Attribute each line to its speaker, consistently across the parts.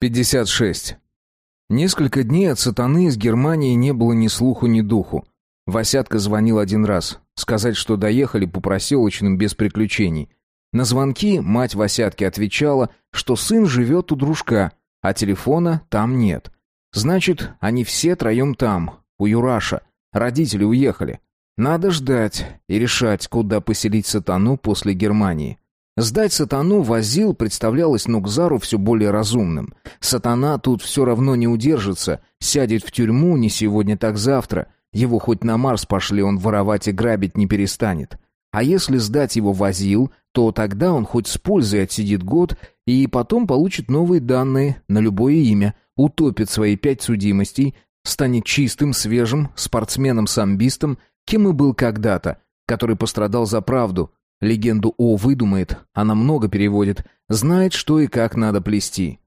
Speaker 1: 56. Несколько дней от сатаны из Германии не было ни слуху, ни духу. Васятка звонил один раз. Сказать, что доехали по проселочным без приключений. На звонки мать Васятки отвечала, что сын живет у дружка, а телефона там нет. Значит, они все троем там, у Юраша. Родители уехали. Надо ждать и решать, куда поселить сатану после Германии. Сдать сатану возил представлялось Нукзару все более разумным. Сатана тут все равно не удержится, сядет в тюрьму не сегодня, так завтра. Его хоть на Марс пошли, он воровать и грабить не перестанет. А если сдать его возил, то тогда он хоть с пользой отсидит год и потом получит новые данные на любое имя, утопит свои пять судимостей, станет чистым, свежим, спортсменом-самбистом, кем и был когда-то, который пострадал за правду, Легенду О выдумает, она много переводит, знает, что и как надо плести.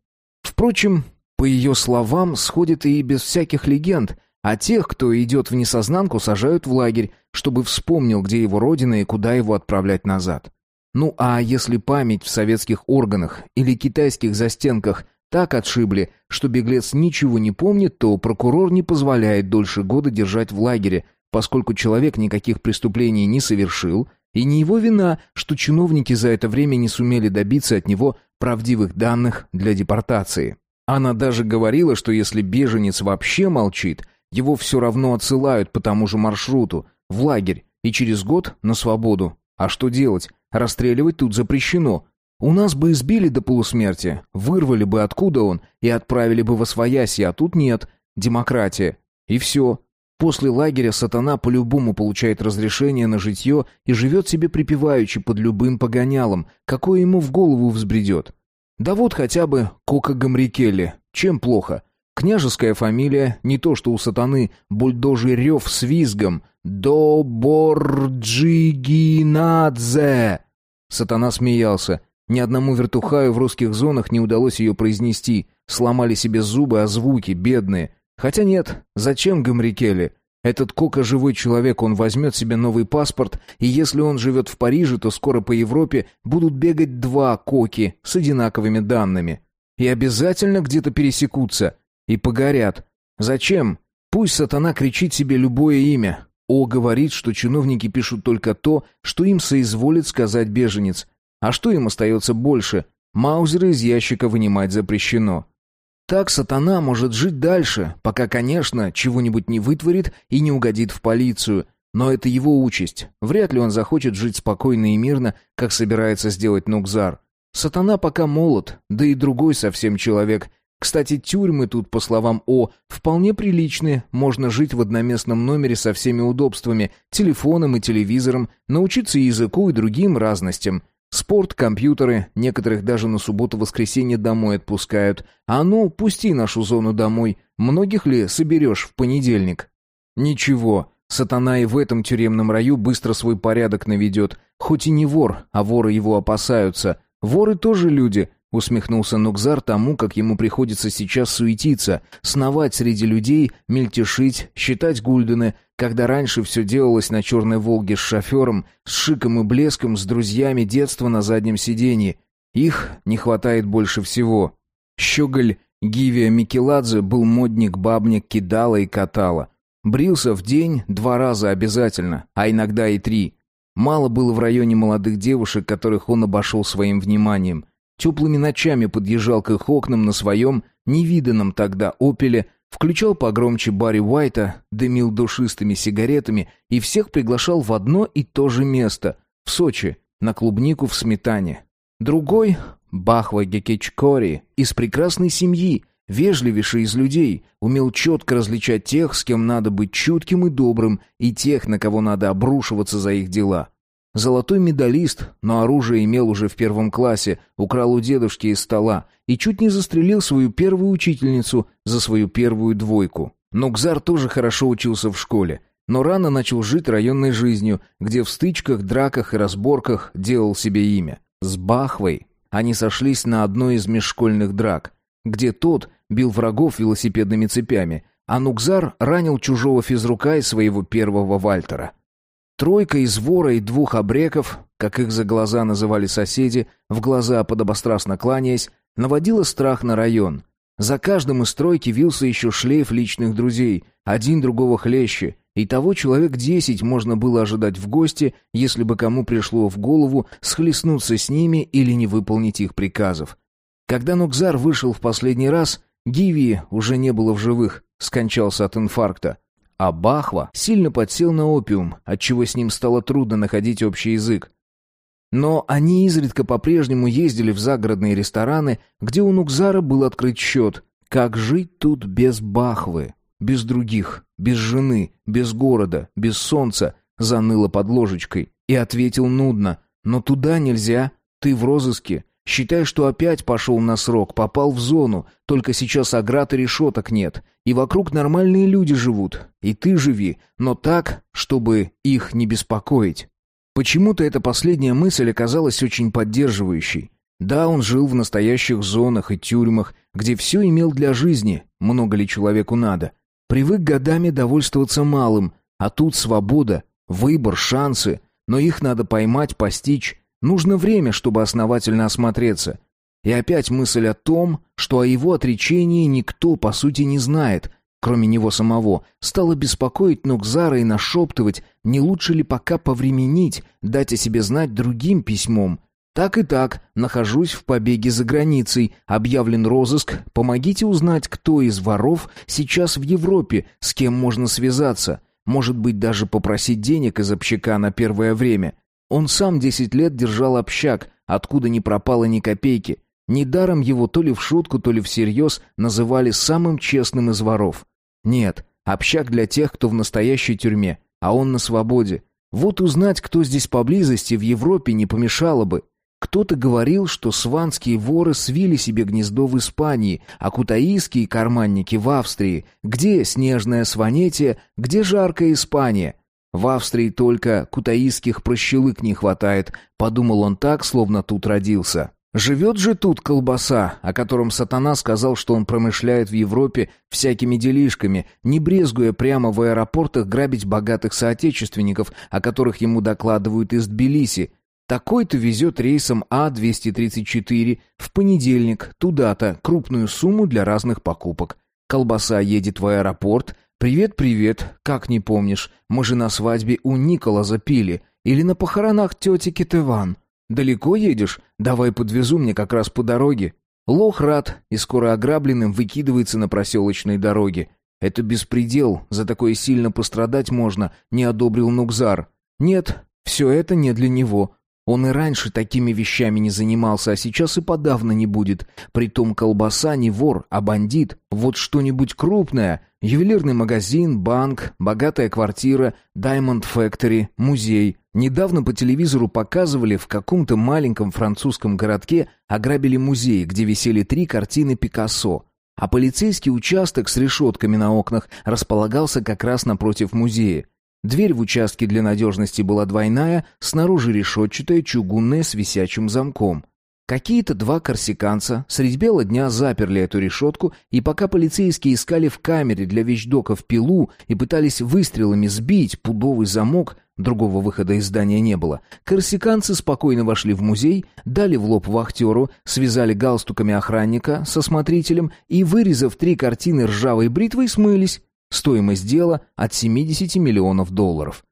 Speaker 1: Впрочем, по ее словам, сходит и без всяких легенд, а тех, кто идет в несознанку, сажают в лагерь, чтобы вспомнил, где его родина и куда его отправлять назад. Ну а если память в советских органах или китайских застенках так отшибли, что беглец ничего не помнит, то прокурор не позволяет дольше года держать в лагере, поскольку человек никаких преступлений не совершил – и не его вина, что чиновники за это время не сумели добиться от него правдивых данных для депортации. Она даже говорила, что если беженец вообще молчит, его все равно отсылают по тому же маршруту, в лагерь, и через год на свободу. А что делать? Расстреливать тут запрещено. У нас бы избили до полусмерти, вырвали бы откуда он и отправили бы во свояси, а тут нет. Демократия. И все. После лагеря сатана по-любому получает разрешение на житье и живет себе припеваючи под любым погонялом, какое ему в голову взбредет. Да вот хотя бы Кока Гамрикелли. Чем плохо? Княжеская фамилия, не то что у сатаны, бульдожий рев с визгом. «Доборджигинадзе!» Сатана смеялся. Ни одному вертухаю в русских зонах не удалось ее произнести. Сломали себе зубы, а звуки, бедные. Хотя нет, зачем Гамрикеле? Этот Кока живой человек, он возьмет себе новый паспорт, и если он живет в Париже, то скоро по Европе будут бегать два Коки с одинаковыми данными. И обязательно где-то пересекутся. И погорят. Зачем? Пусть сатана кричит себе любое имя. О говорит, что чиновники пишут только то, что им соизволит сказать беженец. А что им остается больше? Маузеры из ящика вынимать запрещено. Так сатана может жить дальше, пока, конечно, чего-нибудь не вытворит и не угодит в полицию. Но это его участь. Вряд ли он захочет жить спокойно и мирно, как собирается сделать Нукзар. Сатана пока молод, да и другой совсем человек. Кстати, тюрьмы тут, по словам О, вполне приличные. Можно жить в одноместном номере со всеми удобствами, телефоном и телевизором, научиться языку и другим разностям. Спорт, компьютеры, некоторых даже на субботу-воскресенье домой отпускают. А ну, пусти нашу зону домой. Многих ли соберешь в понедельник? Ничего, сатана и в этом тюремном раю быстро свой порядок наведет. Хоть и не вор, а воры его опасаются. Воры тоже люди, Усмехнулся Нукзар тому, как ему приходится сейчас суетиться, сновать среди людей, мельтешить, считать гульдены, когда раньше все делалось на черной «Волге» с шофером, с шиком и блеском, с друзьями детства на заднем сиденье. Их не хватает больше всего. Щеголь Гивия Микеладзе был модник, бабник, кидала и катала. Брился в день два раза обязательно, а иногда и три. Мало было в районе молодых девушек, которых он обошел своим вниманием. Теплыми ночами подъезжал к их окнам на своем, невиданном тогда «Опеле», включал погромче Барри Уайта, дымил душистыми сигаретами и всех приглашал в одно и то же место — в Сочи, на клубнику в сметане. Другой — Бахва Гекечкори, из прекрасной семьи, вежливейший из людей, умел четко различать тех, с кем надо быть чутким и добрым, и тех, на кого надо обрушиваться за их дела. Золотой медалист, но оружие имел уже в первом классе, украл у дедушки из стола и чуть не застрелил свою первую учительницу за свою первую двойку. Нукзар тоже хорошо учился в школе, но рано начал жить районной жизнью, где в стычках, драках и разборках делал себе имя. С Бахвой они сошлись на одной из межшкольных драк, где тот бил врагов велосипедными цепями, а Нукзар ранил чужого физрука из своего первого Вальтера. Тройка из вора и двух обреков, как их за глаза называли соседи, в глаза подобострастно кланяясь, наводила страх на район. За каждым из стройки вился еще шлейф личных друзей, один другого хлеще, и того человек десять можно было ожидать в гости, если бы кому пришло в голову схлестнуться с ними или не выполнить их приказов. Когда Нукзар вышел в последний раз, Гиви уже не было в живых, скончался от инфаркта. А Бахва сильно подсел на опиум, отчего с ним стало трудно находить общий язык. Но они изредка по-прежнему ездили в загородные рестораны, где у Нукзара был открыт счет. Как жить тут без Бахвы? Без других, без жены, без города, без солнца, заныло под ложечкой. И ответил нудно. Но туда нельзя, ты в розыске. Считай, что опять пошел на срок, попал в зону, только сейчас оград и решеток нет. И вокруг нормальные люди живут. И ты живи, но так, чтобы их не беспокоить. Почему-то эта последняя мысль оказалась очень поддерживающей. Да, он жил в настоящих зонах и тюрьмах, где все имел для жизни, много ли человеку надо. Привык годами довольствоваться малым, а тут свобода, выбор, шансы, но их надо поймать, постичь. Нужно время, чтобы основательно осмотреться. И опять мысль о том, что о его отречении никто, по сути, не знает, кроме него самого, стала беспокоить Нукзара и нашептывать, не лучше ли пока повременить, дать о себе знать другим письмом, так и так, нахожусь в побеге за границей, объявлен розыск, помогите узнать, кто из воров сейчас в Европе, с кем можно связаться. Может быть, даже попросить денег из общака на первое время. Он сам десять лет держал общак, откуда не пропало ни копейки. Недаром его то ли в шутку, то ли всерьез называли самым честным из воров. Нет, общак для тех, кто в настоящей тюрьме, а он на свободе. Вот узнать, кто здесь поблизости в Европе не помешало бы. Кто-то говорил, что сванские воры свили себе гнездо в Испании, а кутаиские карманники в Австрии. Где снежная Сванетия, где жаркая Испания? В Австрии только кутаиских прощелык не хватает, подумал он так, словно тут родился. Живет же тут колбаса, о котором сатана сказал, что он промышляет в Европе всякими делишками, не брезгуя прямо в аэропортах грабить богатых соотечественников, о которых ему докладывают из Тбилиси, такой-то везет рейсом А-234 в понедельник туда-то крупную сумму для разных покупок. Колбаса едет в аэропорт. «Привет-привет, как не помнишь, мы же на свадьбе у Никола запили. Или на похоронах тети Китеван. Далеко едешь? Давай подвезу мне как раз по дороге». Лох рад и скоро ограбленным выкидывается на проселочной дороге. Это беспредел, за такое сильно пострадать можно, не одобрил Нукзар. Нет, все это не для него. Он и раньше такими вещами не занимался, а сейчас и подавно не будет. Притом колбаса не вор, а бандит. Вот что-нибудь крупное. Ювелирный магазин, банк, богатая квартира, Diamond Factory, музей. Недавно по телевизору показывали, в каком-то маленьком французском городке ограбили музей, где висели три картины Пикассо. А полицейский участок с решетками на окнах располагался как раз напротив музея. Дверь в участке для надежности была двойная, снаружи решетчатая, чугунная, с висячим замком. Какие-то два корсиканца средь бела дня заперли эту решетку, и пока полицейские искали в камере для вещдоков пилу и пытались выстрелами сбить пудовый замок, другого выхода из здания не было, корсиканцы спокойно вошли в музей, дали в лоб вахтеру, связали галстуками охранника со смотрителем и, вырезав три картины ржавой бритвой, смылись. Стоимость дела от 70 миллионов долларов.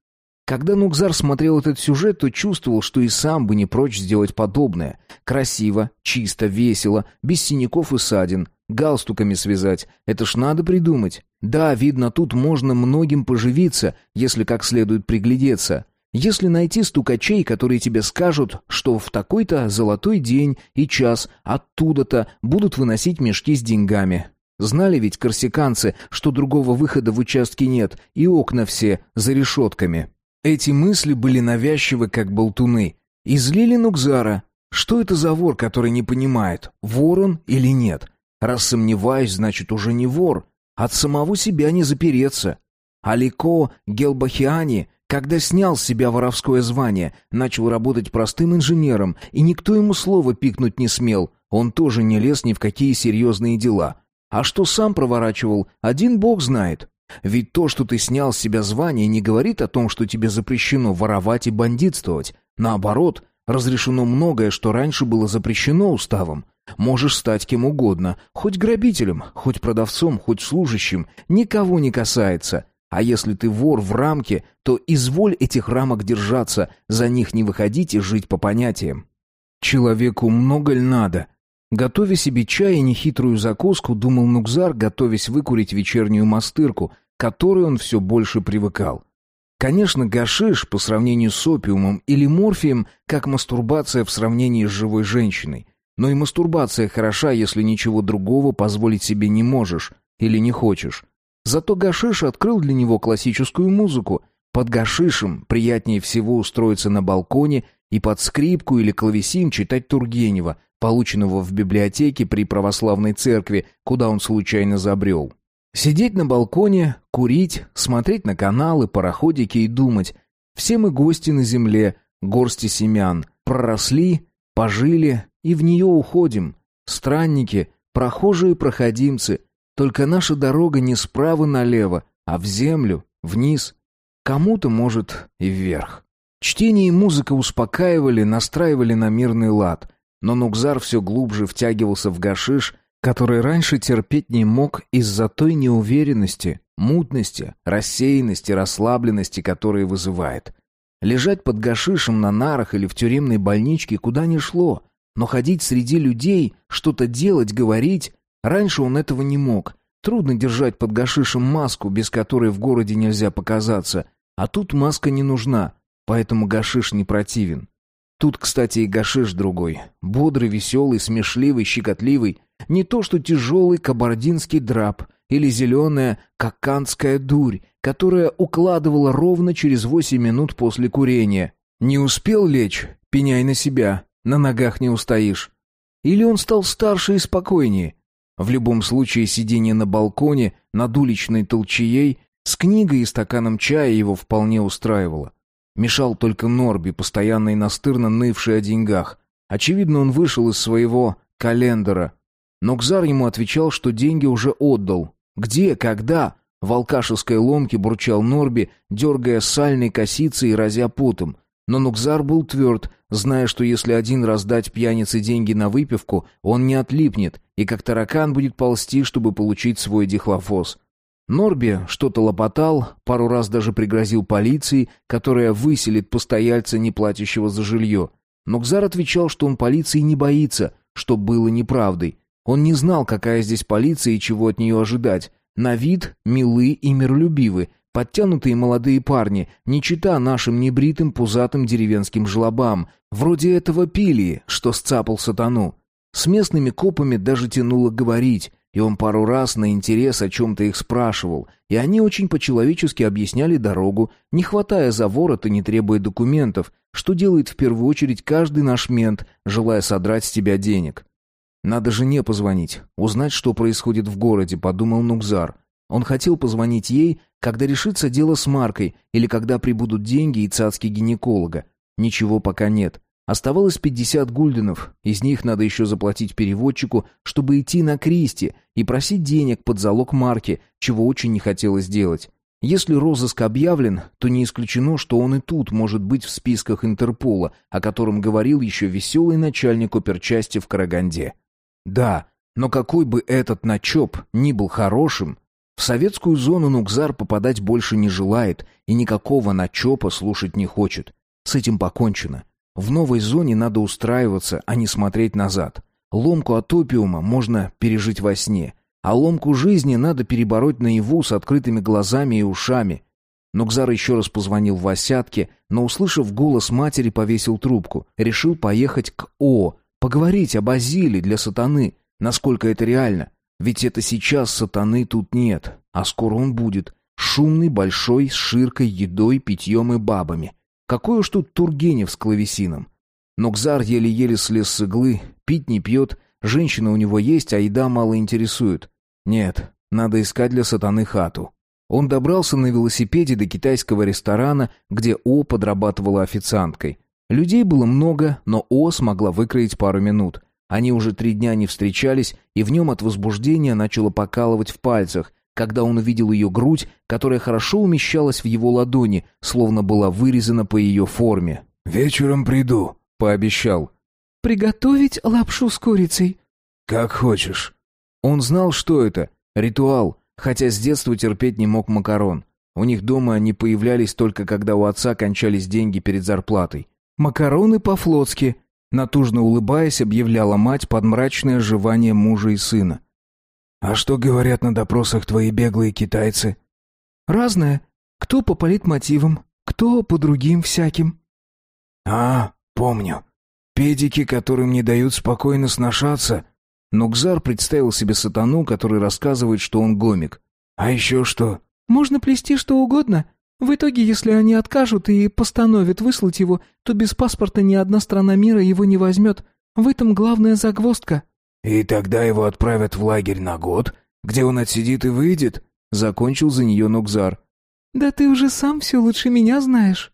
Speaker 1: Когда Нукзар смотрел этот сюжет, то чувствовал, что и сам бы не прочь сделать подобное. Красиво, чисто, весело, без синяков и ссадин. Галстуками связать. Это ж надо придумать. Да, видно, тут можно многим поживиться, если как следует приглядеться. Если найти стукачей, которые тебе скажут, что в такой-то золотой день и час оттуда-то будут выносить мешки с деньгами. Знали ведь корсиканцы, что другого выхода в участке нет, и окна все за решетками. Эти мысли были навязчивы, как болтуны. И злили Нукзара. Что это за вор, который не понимает, вор он или нет? Раз сомневаюсь, значит, уже не вор. От самого себя не запереться. Алико Гелбахиани, когда снял с себя воровское звание, начал работать простым инженером, и никто ему слова пикнуть не смел. Он тоже не лез ни в какие серьезные дела. А что сам проворачивал, один бог знает. Ведь то, что ты снял с себя звание, не говорит о том, что тебе запрещено воровать и бандитствовать. Наоборот, разрешено многое, что раньше было запрещено уставом. Можешь стать кем угодно, хоть грабителем, хоть продавцом, хоть служащим, никого не касается. А если ты вор в рамке, то изволь этих рамок держаться, за них не выходить и жить по понятиям. Человеку много ль надо? Готовя себе чай и нехитрую закуску, думал Нукзар, готовясь выкурить вечернюю мастырку, к которой он все больше привыкал. Конечно, гашиш по сравнению с опиумом или морфием, как мастурбация в сравнении с живой женщиной. Но и мастурбация хороша, если ничего другого позволить себе не можешь или не хочешь. Зато гашиш открыл для него классическую музыку. Под гашишем приятнее всего устроиться на балконе и под скрипку или клавесин читать Тургенева, полученного в библиотеке при православной церкви, куда он случайно забрел. Сидеть на балконе, курить, смотреть на каналы, пароходики и думать. Все мы гости на земле, горсти семян, проросли, пожили и в нее уходим. Странники, прохожие проходимцы. Только наша дорога не справа налево, а в землю, вниз. Кому-то, может, и вверх. Чтение и музыка успокаивали, настраивали на мирный лад. Но Нукзар все глубже втягивался в гашиш, который раньше терпеть не мог из-за той неуверенности, мутности, рассеянности, расслабленности, которые вызывает. Лежать под гашишем на нарах или в тюремной больничке куда ни шло, но ходить среди людей, что-то делать, говорить, раньше он этого не мог. Трудно держать под гашишем маску, без которой в городе нельзя показаться, а тут маска не нужна, поэтому гашиш не противен. Тут, кстати, и гашиш другой. Бодрый, веселый, смешливый, щекотливый. Не то что тяжелый кабардинский драп или зеленая каканская дурь, которая укладывала ровно через восемь минут после курения. Не успел лечь? Пеняй на себя. На ногах не устоишь. Или он стал старше и спокойнее? В любом случае, сидение на балконе над уличной толчеей с книгой и стаканом чая его вполне устраивало. Мешал только Норби, постоянно и настырно нывший о деньгах. Очевидно, он вышел из своего календара. Но Кзар ему отвечал, что деньги уже отдал. «Где? Когда?» В алкашеской ломке бурчал Норби, дергая сальной косицей и разя потом. Но Нукзар был тверд, зная, что если один раз дать пьянице деньги на выпивку, он не отлипнет и как таракан будет ползти, чтобы получить свой дихлофос. Норби что-то лопотал, пару раз даже пригрозил полиции, которая выселит постояльца, не платящего за жилье. Но Кзар отвечал, что он полиции не боится, что было неправдой. Он не знал, какая здесь полиция и чего от нее ожидать. На вид милы и миролюбивы, подтянутые молодые парни, не чита нашим небритым пузатым деревенским жлобам, вроде этого пили, что сцапал сатану. С местными копами даже тянуло говорить, и он пару раз на интерес о чем-то их спрашивал, и они очень по-человечески объясняли дорогу, не хватая за ворот и не требуя документов, что делает в первую очередь каждый наш мент, желая содрать с тебя денег. «Надо жене позвонить, узнать, что происходит в городе», — подумал Нукзар. Он хотел позвонить ей, когда решится дело с Маркой или когда прибудут деньги и цацки гинеколога. Ничего пока нет. Оставалось пятьдесят гульденов, из них надо еще заплатить переводчику, чтобы идти на Кристи и просить денег под залог марки, чего очень не хотелось делать. Если розыск объявлен, то не исключено, что он и тут может быть в списках Интерпола, о котором говорил еще веселый начальник оперчасти в Караганде. Да, но какой бы этот начоп ни был хорошим, в советскую зону Нукзар попадать больше не желает и никакого начопа слушать не хочет. С этим покончено. В новой зоне надо устраиваться, а не смотреть назад. Ломку от опиума можно пережить во сне, а ломку жизни надо перебороть наяву с открытыми глазами и ушами. Нукзар еще раз позвонил в Осятке, но, услышав голос матери, повесил трубку. Решил поехать к О, поговорить об Азиле для сатаны, насколько это реально. Ведь это сейчас сатаны тут нет, а скоро он будет. Шумный, большой, с ширкой, едой, питьем и бабами. Какой уж тут Тургенев с клавесином. Но Кзар еле-еле слез с иглы, пить не пьет, женщина у него есть, а еда мало интересует. Нет, надо искать для сатаны хату. Он добрался на велосипеде до китайского ресторана, где О подрабатывала официанткой. Людей было много, но О смогла выкроить пару минут. Они уже три дня не встречались, и в нем от возбуждения начало покалывать в пальцах, когда он увидел ее грудь, которая хорошо умещалась в его ладони, словно была вырезана по ее форме.
Speaker 2: «Вечером приду», — пообещал.
Speaker 3: «Приготовить лапшу с курицей?»
Speaker 2: как хочешь».
Speaker 1: Он знал, что это. Ритуал, хотя с детства терпеть не мог макарон. У них дома они появлялись только когда у отца кончались деньги перед зарплатой. «Макароны по-флотски», натужно улыбаясь, объявляла мать под мрачное жевание мужа и сына.
Speaker 2: «А что говорят на допросах твои беглые китайцы?»
Speaker 3: «Разное. Кто по политмотивам, кто по другим всяким».
Speaker 2: «А, помню. Педики, которым не дают спокойно сношаться».
Speaker 1: Нукзар представил себе сатану, который рассказывает, что он гомик.
Speaker 2: «А еще что?»
Speaker 3: «Можно плести что угодно. В итоге, если они откажут и постановят выслать его, то без паспорта ни одна страна мира его не возьмет. В этом главная загвоздка».
Speaker 2: «И тогда его отправят в лагерь на год, где он отсидит и выйдет?»
Speaker 1: Закончил за нее Нукзар.
Speaker 3: «Да ты уже сам все лучше меня знаешь».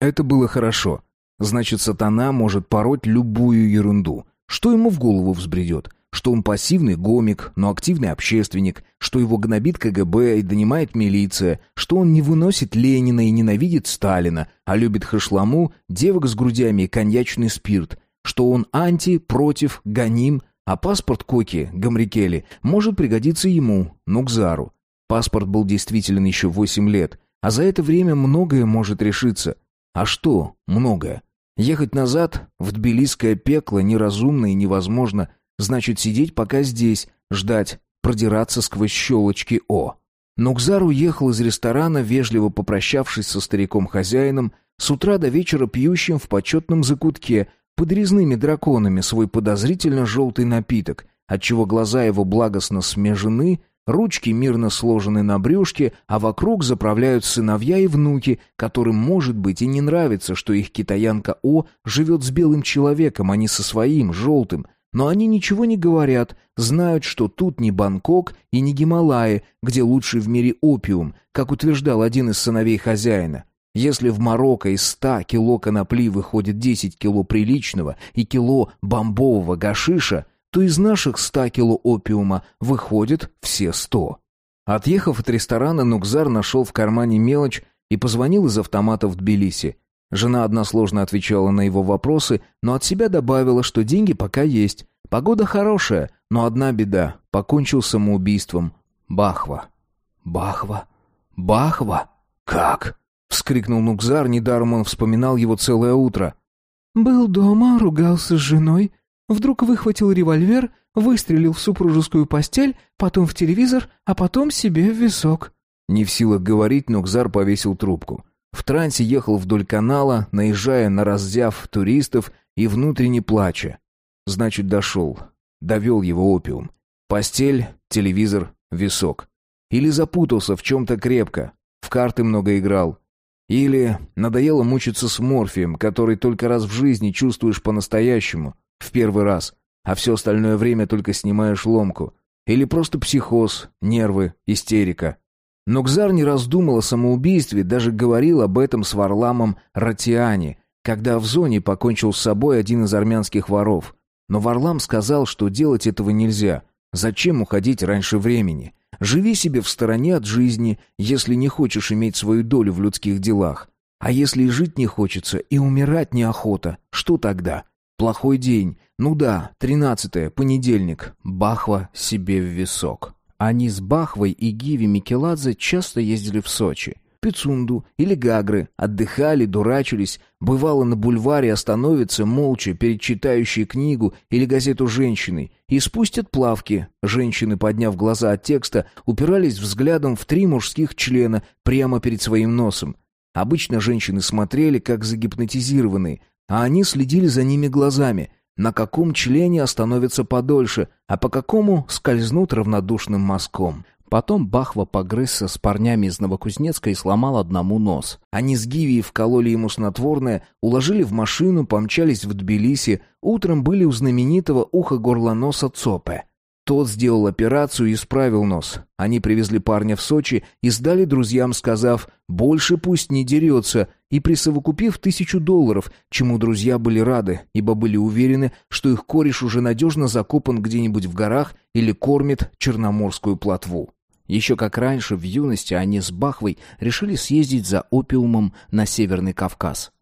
Speaker 1: Это было хорошо. Значит, сатана может пороть любую ерунду. Что ему в голову взбредет? что он пассивный гомик, но активный общественник, что его гнобит КГБ и донимает милиция, что он не выносит Ленина и ненавидит Сталина, а любит хашламу, девок с грудями и коньячный спирт, что он анти, против, гоним, а паспорт Коки, Гамрикели, может пригодиться ему, Нукзару. Паспорт был действителен еще восемь лет, а за это время многое может решиться. А что многое? Ехать назад в Тбилисское пекло неразумно и невозможно – Значит, сидеть пока здесь, ждать, продираться сквозь щелочки О. Нукзар уехал из ресторана, вежливо попрощавшись со стариком-хозяином, с утра до вечера пьющим в почетном закутке под резными драконами свой подозрительно желтый напиток, отчего глаза его благостно смежены, ручки мирно сложены на брюшке, а вокруг заправляют сыновья и внуки, которым, может быть, и не нравится, что их китаянка О живет с белым человеком, а не со своим, желтым, но они ничего не говорят, знают, что тут не Бангкок и не Гималаи, где лучший в мире опиум, как утверждал один из сыновей хозяина. Если в Марокко из ста кило конопли выходит десять кило приличного и кило бомбового гашиша, то из наших ста кило опиума выходит все сто. Отъехав от ресторана, Нукзар нашел в кармане мелочь и позвонил из автомата в Тбилиси. Жена односложно отвечала на его вопросы, но от себя добавила, что деньги пока есть. Погода хорошая, но одна беда. Покончил самоубийством. Бахва. Бахва. Бахва? Как? Вскрикнул Нукзар, недаром он вспоминал его целое утро.
Speaker 3: Был дома, ругался с женой, вдруг выхватил револьвер, выстрелил в супружескую постель, потом в телевизор, а потом себе в висок.
Speaker 1: Не в силах говорить, Нукзар повесил трубку. В трансе ехал вдоль канала, наезжая на раздяв туристов и внутренне плача. Значит, дошел. Довел его опиум. Постель, телевизор, висок. Или запутался в чем-то крепко. В карты много играл. Или надоело мучиться с морфием, который только раз в жизни чувствуешь по-настоящему, в первый раз, а все остальное время только снимаешь ломку. Или просто психоз, нервы, истерика. Но Кзар не раздумал о самоубийстве, даже говорил об этом с Варламом Ратиани, когда в зоне покончил с собой один из армянских воров. Но Варлам сказал, что делать этого нельзя. Зачем уходить раньше времени? Живи себе в стороне от жизни, если не хочешь иметь свою долю в людских делах. А если и жить не хочется, и умирать неохота, что тогда? Плохой день. Ну да, тринадцатое, понедельник. Бахва себе в висок. Они с Бахвой и Гиви Микеладзе часто ездили в Сочи. Пицунду или Гагры, отдыхали, дурачились, бывало на бульваре остановятся молча перед читающей книгу или газету женщиной и спустят плавки. Женщины, подняв глаза от текста, упирались взглядом в три мужских члена прямо перед своим носом. Обычно женщины смотрели, как загипнотизированные, а они следили за ними глазами — на каком члене остановятся подольше, а по какому скользнут равнодушным мазком. Потом Бахва погрызся с парнями из Новокузнецка и сломал одному нос. Они с Гивией вкололи ему снотворное, уложили в машину, помчались в Тбилиси, утром были у знаменитого ухо-горлоноса Цопе. Тот сделал операцию и исправил нос. Они привезли парня в Сочи и сдали друзьям, сказав «больше пусть не дерется», и присовокупив тысячу долларов, чему друзья были рады, ибо были уверены, что их кореш уже надежно закопан где-нибудь в горах или кормит черноморскую плотву. Еще как раньше, в юности, они с Бахвой решили съездить за опиумом на Северный Кавказ.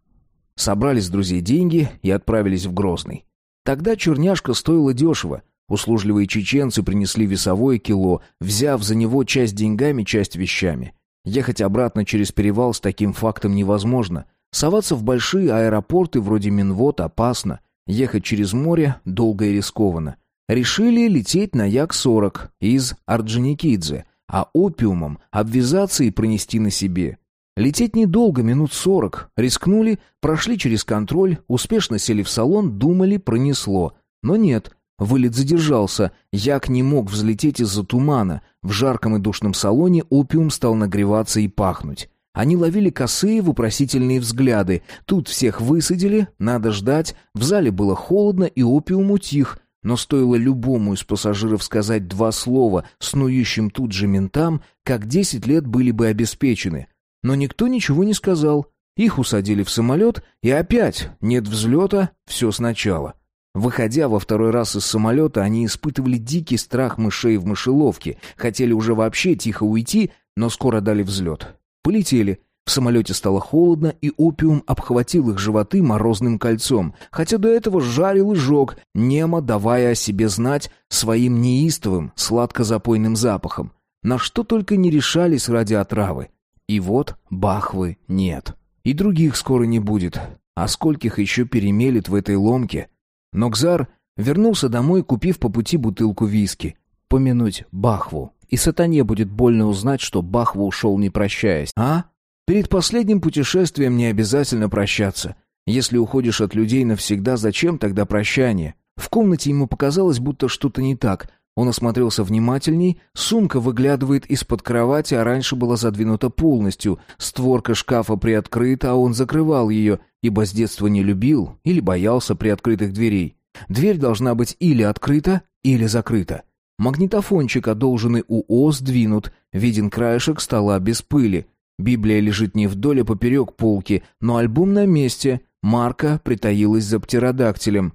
Speaker 1: Собрали с друзей деньги и отправились в Грозный. Тогда черняшка стоила дешево, Услужливые чеченцы принесли весовое кило, взяв за него часть деньгами, часть вещами. Ехать обратно через перевал с таким фактом невозможно. Соваться в большие аэропорты вроде Минвод опасно. Ехать через море долго и рискованно. Решили лететь на Як-40 из Орджоникидзе, а опиумом обвязаться и пронести на себе. Лететь недолго, минут сорок. Рискнули, прошли через контроль, успешно сели в салон, думали, пронесло. Но нет, Вылет задержался, Як не мог взлететь из-за тумана. В жарком и душном салоне опиум стал нагреваться и пахнуть. Они ловили косые вопросительные взгляды. Тут всех высадили, надо ждать. В зале было холодно, и опиум утих. Но стоило любому из пассажиров сказать два слова снующим тут же ментам, как десять лет были бы обеспечены. Но никто ничего не сказал. Их усадили в самолет, и опять нет взлета, все сначала. Выходя во второй раз из самолета, они испытывали дикий страх мышей в мышеловке, хотели уже вообще тихо уйти, но скоро дали взлет. Полетели. В самолете стало холодно, и опиум обхватил их животы морозным кольцом, хотя до этого жарил и жег, немо давая о себе знать своим неистовым, сладко-запойным запахом. На что только не решались ради отравы. И вот бахвы нет. И других скоро не будет. А скольких еще перемелет в этой ломке — но Кзар вернулся домой, купив по пути бутылку виски. Помянуть Бахву. И сатане будет больно узнать, что Бахва ушел не прощаясь. А? Перед последним путешествием не обязательно прощаться. Если уходишь от людей навсегда, зачем тогда прощание? В комнате ему показалось, будто что-то не так. Он осмотрелся внимательней, сумка выглядывает из-под кровати, а раньше была задвинута полностью. Створка шкафа приоткрыта, а он закрывал ее, ибо с детства не любил или боялся приоткрытых дверей. Дверь должна быть или открыта, или закрыта. Магнитофончик, одолженный у О, сдвинут, виден краешек стола без пыли. Библия лежит не вдоль, а поперек полки, но альбом на месте. Марка притаилась за птеродактилем.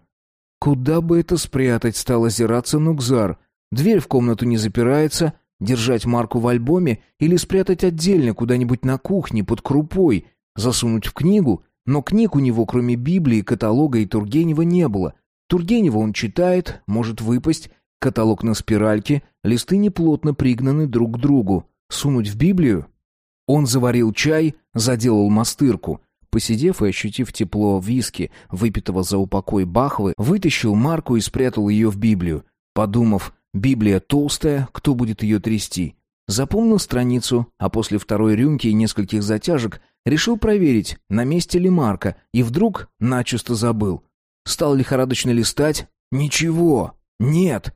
Speaker 1: Куда бы это спрятать, стал озираться Нукзар. Дверь в комнату не запирается. Держать марку в альбоме или спрятать отдельно куда-нибудь на кухне под крупой, засунуть в книгу. Но книг у него, кроме Библии, каталога и Тургенева, не было. Тургенева он читает, может выпасть. Каталог на спиральке, листы неплотно пригнаны друг к другу. Сунуть в Библию? Он заварил чай, заделал мастырку. Посидев и ощутив тепло виски, выпитого за упокой Бахвы, вытащил марку и спрятал ее в Библию. Подумав, Библия толстая, кто будет ее трясти? Запомнил страницу, а после второй рюмки и нескольких затяжек решил проверить, на месте ли марка, и вдруг начисто забыл. Стал лихорадочно листать. Ничего. Нет.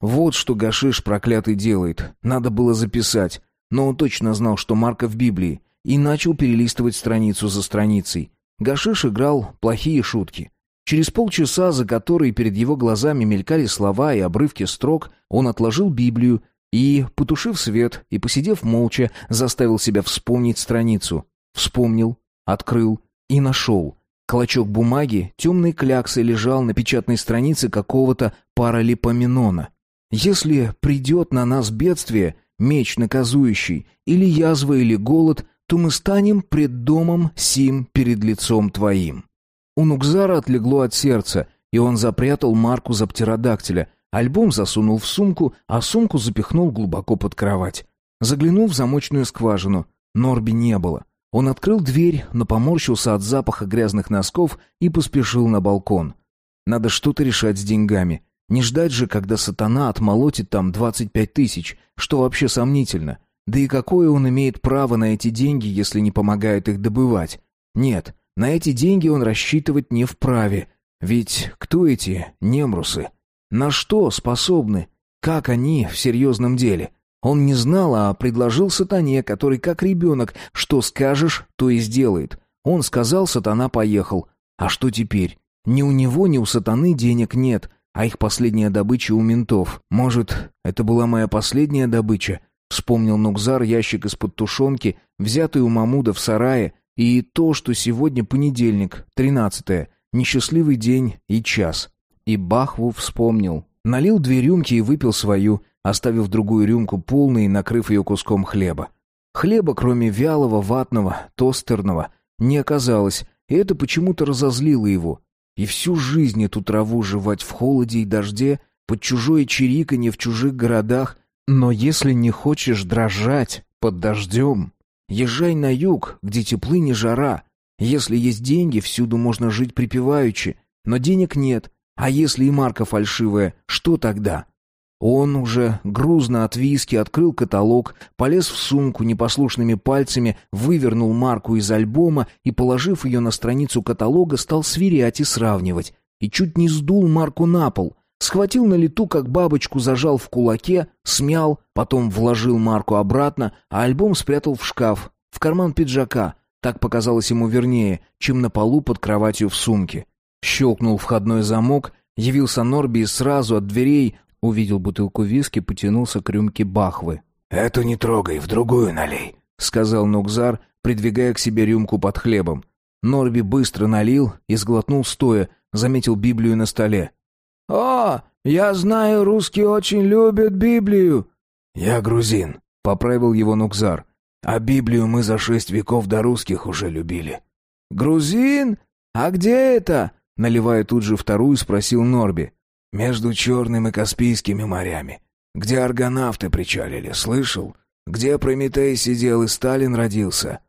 Speaker 1: Вот что Гашиш проклятый делает. Надо было записать. Но он точно знал, что марка в Библии и начал перелистывать страницу за страницей. Гашиш играл плохие шутки. Через полчаса, за которые перед его глазами мелькали слова и обрывки строк, он отложил Библию и, потушив свет и посидев молча, заставил себя вспомнить страницу. Вспомнил, открыл и нашел. Клочок бумаги, темной кляксой лежал на печатной странице какого-то паралипоменона. «Если придет на нас бедствие, меч наказующий, или язва, или голод, то мы станем пред домом сим перед лицом твоим». У Нукзара отлегло от сердца, и он запрятал марку за птеродактиля, альбом засунул в сумку, а сумку запихнул глубоко под кровать. Заглянул в замочную скважину. Норби не было. Он открыл дверь, но поморщился от запаха грязных носков и поспешил на балкон. Надо что-то решать с деньгами. Не ждать же, когда сатана отмолотит там двадцать пять тысяч, что вообще сомнительно. Да и какое он имеет право на эти деньги, если не помогает их добывать? Нет, на эти деньги он рассчитывать не вправе. Ведь кто эти немрусы? На что способны? Как они в серьезном деле? Он не знал, а предложил сатане, который как ребенок, что скажешь, то и сделает. Он сказал, сатана поехал. А что теперь? Ни у него, ни у сатаны денег нет, а их последняя добыча у ментов. Может, это была моя последняя добыча? Вспомнил Нукзар ящик из-под тушенки, взятый у Мамуда в сарае, и то, что сегодня понедельник, тринадцатое, несчастливый день и час. И Бахву вспомнил. Налил две рюмки и выпил свою, оставив другую рюмку полной накрыв ее куском хлеба. Хлеба, кроме вялого, ватного, тостерного, не оказалось, и это почему-то разозлило его. И всю жизнь эту траву жевать в холоде и дожде, под чужое чириканье в чужих городах. Но если не хочешь дрожать под дождем, езжай на юг, где теплы не жара. Если есть деньги, всюду можно жить припеваючи, но денег нет. А если и марка фальшивая, что тогда? Он уже грузно от виски открыл каталог, полез в сумку непослушными пальцами, вывернул марку из альбома и, положив ее на страницу каталога, стал сверять и сравнивать. И чуть не сдул марку на пол. Схватил на лету, как бабочку, зажал в кулаке, смял, потом вложил марку обратно, а альбом спрятал в шкаф, в карман пиджака. Так показалось ему вернее, чем на полу под кроватью в сумке. Щелкнул входной замок, явился Норби и сразу от дверей Увидел бутылку виски, потянулся к рюмке бахвы.
Speaker 2: «Эту не трогай, в другую налей», —
Speaker 1: сказал Нукзар, придвигая к себе рюмку под хлебом. Норби быстро налил и сглотнул стоя, заметил Библию на столе.
Speaker 2: «О, я знаю, русские очень любят Библию». «Я грузин», — поправил его Нукзар. «А Библию мы за шесть веков до русских уже любили».
Speaker 1: «Грузин? А где это?» Наливая тут же вторую, спросил Норби.
Speaker 2: Между Черным и Каспийскими морями. Где аргонавты причалили, слышал? Где Прометей сидел и Сталин родился?»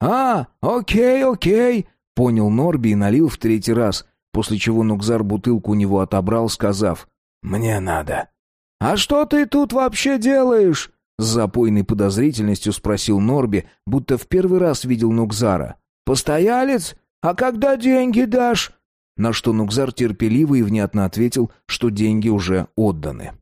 Speaker 1: «А, окей, окей», — понял Норби и налил в третий раз, после чего Нукзар бутылку у него отобрал, сказав
Speaker 2: «Мне надо».
Speaker 1: «А что ты тут вообще делаешь?» С запойной подозрительностью спросил Норби, будто в первый раз видел Нукзара. «Постоялец? А когда деньги дашь?» На что Нукзар терпеливо и внятно ответил, что деньги уже отданы.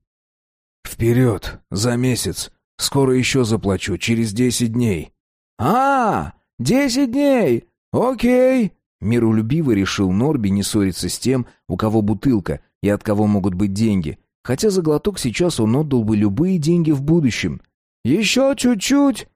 Speaker 2: «Вперед! За месяц! Скоро еще заплачу, через десять дней!»
Speaker 1: «А, десять дней! Окей!» Миролюбиво решил Норби не ссориться с тем, у кого бутылка и от кого могут быть деньги, хотя за глоток сейчас он отдал бы любые деньги в будущем. «Еще чуть-чуть!»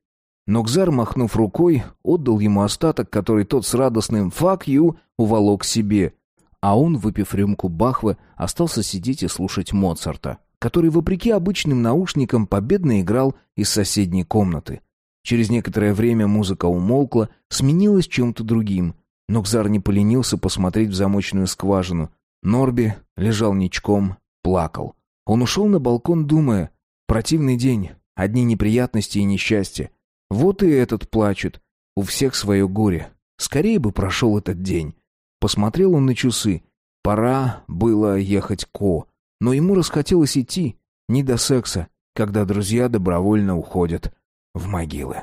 Speaker 1: Нокзар, махнув рукой, отдал ему остаток, который тот с радостным «фак ю» уволок себе, а он, выпив рюмку Бахвы, остался сидеть и слушать Моцарта, который, вопреки обычным наушникам, победно играл из соседней комнаты. Через некоторое время музыка умолкла, сменилась чем-то другим. Но Кзар не поленился посмотреть в замочную скважину. Норби лежал ничком, плакал. Он ушел на балкон, думая, противный день, одни неприятности и несчастья. Вот и этот плачет. У всех свое горе. Скорее бы прошел этот день. Посмотрел он на часы. Пора было ехать Ко, но ему расхотелось идти, не до секса, когда друзья добровольно уходят в могилы.